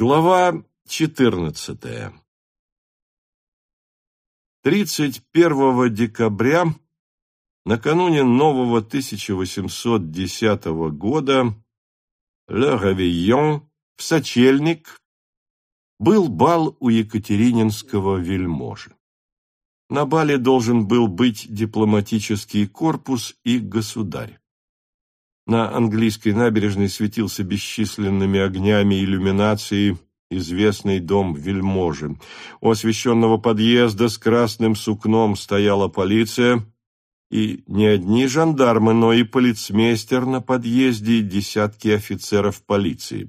Глава четырнадцатая 31 декабря, накануне нового 1810 года, Ле Равийон, в Сочельник, был бал у Екатерининского вельможи. На бале должен был быть дипломатический корпус и государь. На английской набережной светился бесчисленными огнями иллюминации известный дом вельможи. У освещенного подъезда с красным сукном стояла полиция, и не одни жандармы, но и полицмейстер на подъезде и десятки офицеров полиции.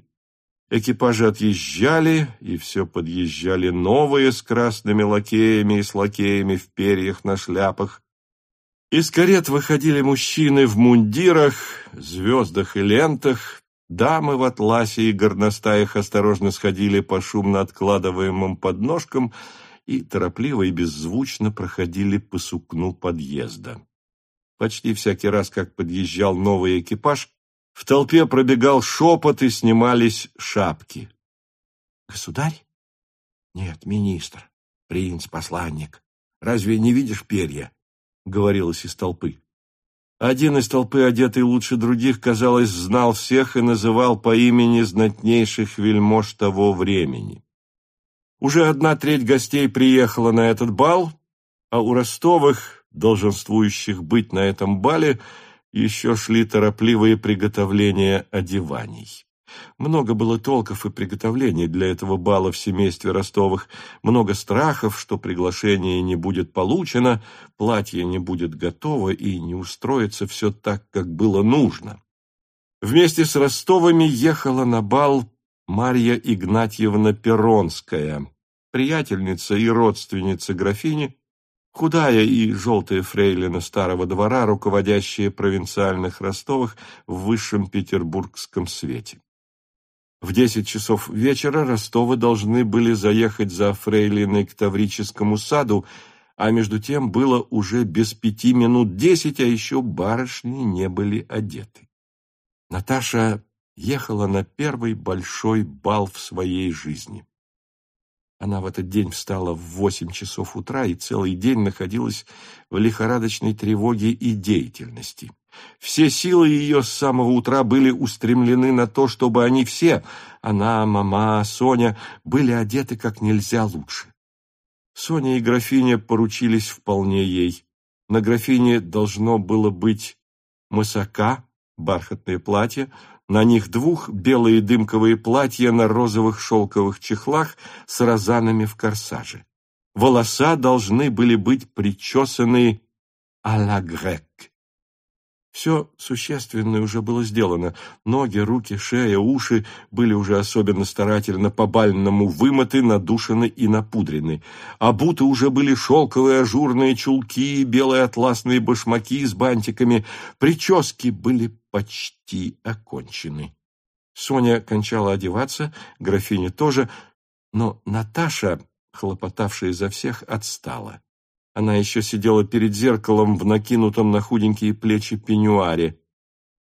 Экипажи отъезжали, и все подъезжали новые с красными лакеями и с лакеями в перьях на шляпах. Из карет выходили мужчины в мундирах, звездах и лентах, дамы в атласе и горностаях осторожно сходили по шумно откладываемым подножкам и торопливо и беззвучно проходили по сукну подъезда. Почти всякий раз, как подъезжал новый экипаж, в толпе пробегал шепот и снимались шапки. «Государь? Нет, министр, принц, посланник. Разве не видишь перья?» — говорилось из толпы. Один из толпы, одетый лучше других, казалось, знал всех и называл по имени знатнейших вельмож того времени. Уже одна треть гостей приехала на этот бал, а у Ростовых, долженствующих быть на этом бале, еще шли торопливые приготовления одеваний. Много было толков и приготовлений для этого бала в семействе Ростовых, много страхов, что приглашение не будет получено, платье не будет готово и не устроится все так, как было нужно. Вместе с Ростовыми ехала на бал Марья Игнатьевна Перронская, приятельница и родственница графини, худая и желтая фрейлина старого двора, руководящая провинциальных Ростовых в высшем петербургском свете. В десять часов вечера Ростовы должны были заехать за фрейлиной к Таврическому саду, а между тем было уже без пяти минут десять, а еще барышни не были одеты. Наташа ехала на первый большой бал в своей жизни. Она в этот день встала в восемь часов утра и целый день находилась в лихорадочной тревоге и деятельности. Все силы ее с самого утра были устремлены на то, чтобы они все, она, мама, Соня, были одеты как нельзя лучше. Соня и графиня поручились вполне ей. На графине должно было быть мысака, бархатное платье, на них двух белые дымковые платья на розовых шелковых чехлах с розанами в корсаже. Волоса должны были быть причесаны а ла грек. Все существенное уже было сделано. Ноги, руки, шея, уши были уже особенно старательно по-бальному вымыты, надушены и напудрены. Обуты уже были шелковые ажурные чулки, белые атласные башмаки с бантиками. Прически были почти окончены. Соня кончала одеваться, графиня тоже, но Наташа, хлопотавшая за всех, отстала. Она еще сидела перед зеркалом в накинутом на худенькие плечи пеньюаре.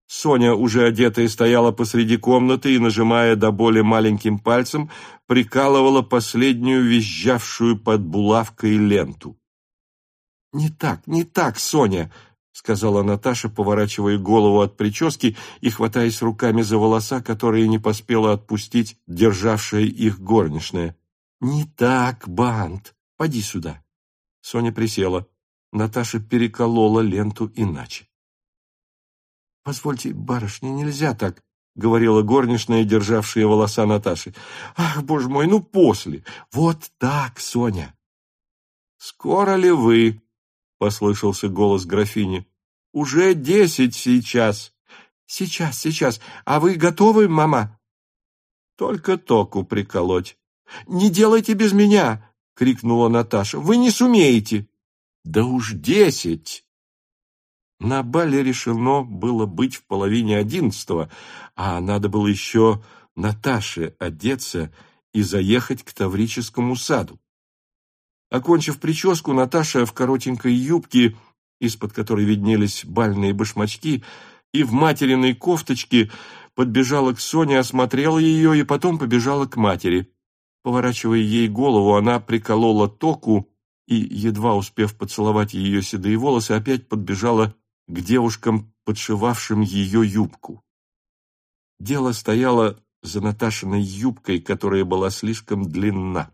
Соня, уже одетая, стояла посреди комнаты и, нажимая до боли маленьким пальцем, прикалывала последнюю визжавшую под булавкой ленту. «Не так, не так, Соня!» — сказала Наташа, поворачивая голову от прически и хватаясь руками за волоса, которые не поспела отпустить державшая их горничная. «Не так, Бант! Поди сюда!» Соня присела. Наташа переколола ленту иначе. — Позвольте, барышня, нельзя так, — говорила горничная, державшая волоса Наташи. — Ах, боже мой, ну после! Вот так, Соня! — Скоро ли вы? — послышался голос графини. — Уже десять сейчас. — Сейчас, сейчас. А вы готовы, мама? — Только току приколоть. — Не делайте без меня! — крикнула Наташа. «Вы не сумеете!» «Да уж десять!» На бале решено было быть в половине одиннадцатого, а надо было еще Наташе одеться и заехать к Таврическому саду. Окончив прическу, Наташа в коротенькой юбке, из-под которой виднелись бальные башмачки, и в материной кофточке подбежала к Соне, осмотрела ее и потом побежала к матери. Поворачивая ей голову, она приколола току и, едва успев поцеловать ее седые волосы, опять подбежала к девушкам, подшивавшим ее юбку. Дело стояло за Наташиной юбкой, которая была слишком длинна.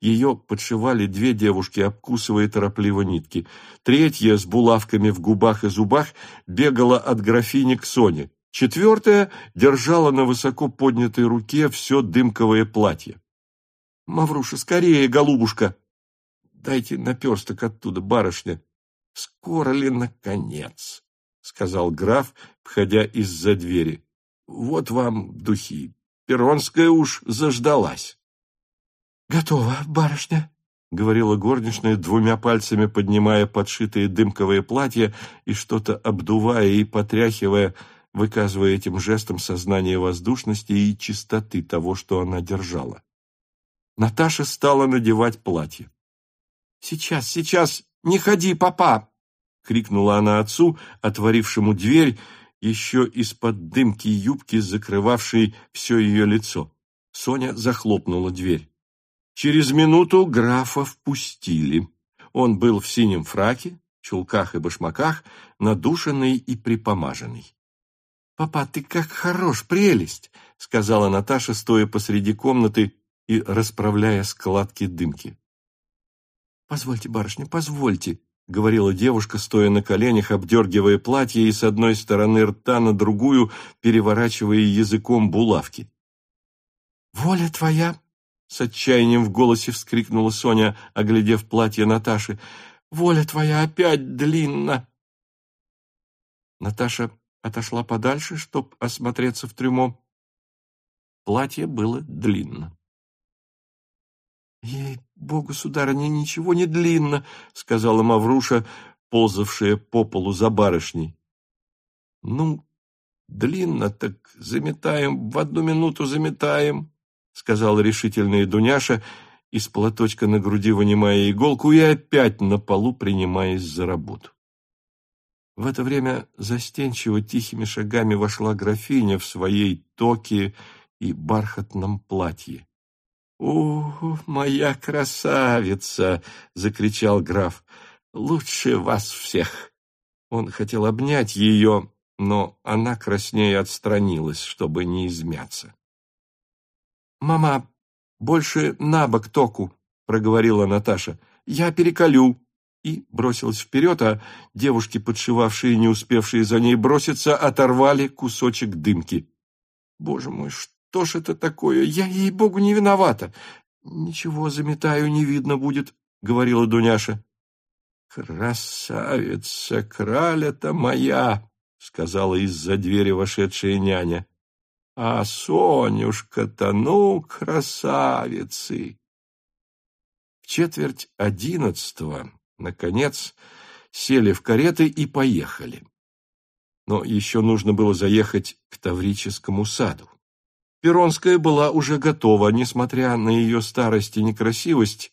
Ее подшивали две девушки, обкусывая торопливо нитки. Третья, с булавками в губах и зубах, бегала от графини к Соне. Четвертая держала на высоко поднятой руке все дымковое платье. — Мавруша, скорее, голубушка! Дайте наперсток оттуда, барышня. — Скоро ли, наконец? — сказал граф, входя из-за двери. — Вот вам духи. Перонская уж заждалась. «Готово, барышня», — говорила горничная, двумя пальцами поднимая подшитые дымковые платья и что-то обдувая и потряхивая, выказывая этим жестом сознание воздушности и чистоты того, что она держала. Наташа стала надевать платье. «Сейчас, сейчас, не ходи, папа!» — крикнула она отцу, отворившему дверь, еще из-под дымки юбки, закрывавшей все ее лицо. Соня захлопнула дверь. Через минуту графа впустили. Он был в синем фраке, чулках и башмаках, надушенный и припомаженный. «Папа, ты как хорош, прелесть!» — сказала Наташа, стоя посреди комнаты и расправляя складки дымки. «Позвольте, барышня, позвольте», — говорила девушка, стоя на коленях, обдергивая платье и с одной стороны рта на другую, переворачивая языком булавки. «Воля твоя с отчаянием в голосе вскрикнула Соня, оглядев платье Наташи. «Воля твоя опять длинна!» Наташа отошла подальше, чтоб осмотреться в трюмо. Платье было длинно. «Ей-богу, сударыня, ничего не длинно», — сказала Мавруша, ползавшая по полу за барышней. «Ну, длинно, так заметаем, в одну минуту заметаем», сказала решительная Дуняша, из платочка на груди вынимая иголку и опять на полу принимаясь за работу. В это время застенчиво тихими шагами вошла графиня в своей токе и бархатном платье. «О, моя красавица!» — закричал граф. «Лучше вас всех!» Он хотел обнять ее, но она краснее отстранилась, чтобы не измяться. «Мама, больше на бок току», — проговорила Наташа. «Я переколю». И бросилась вперед, а девушки, подшивавшие, не успевшие за ней броситься, оторвали кусочек дымки. «Боже мой, что ж это такое? Я, ей-богу, не виновата!» «Ничего, заметаю, не видно будет», — говорила Дуняша. «Красавица, краля-то моя!» — сказала из-за двери вошедшая няня. А Сонюшка-то, ну, красавицы! В четверть одиннадцатого, наконец, сели в кареты и поехали. Но еще нужно было заехать к Таврическому саду. Перонская была уже готова, несмотря на ее старость и некрасивость,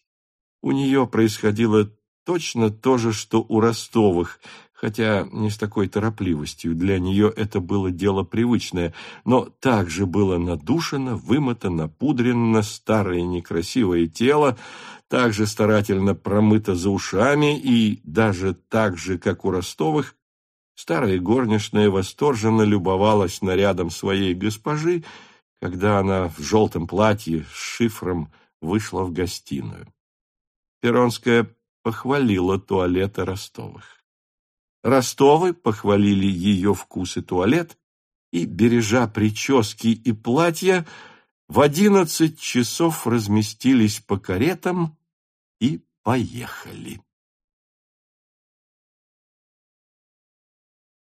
у нее происходило точно то же, что у Ростовых, хотя не с такой торопливостью, для нее это было дело привычное, но также было надушено, вымотано, пудрено старое некрасивое тело, также старательно промыто за ушами и даже так же, как у Ростовых, старая горничная восторженно любовалась нарядом своей госпожи, когда она в желтом платье с шифром вышла в гостиную. Перонская похвалила туалеты Ростовых. Ростовы похвалили ее вкус и туалет, и, бережа прически и платья, в одиннадцать часов разместились по каретам и поехали.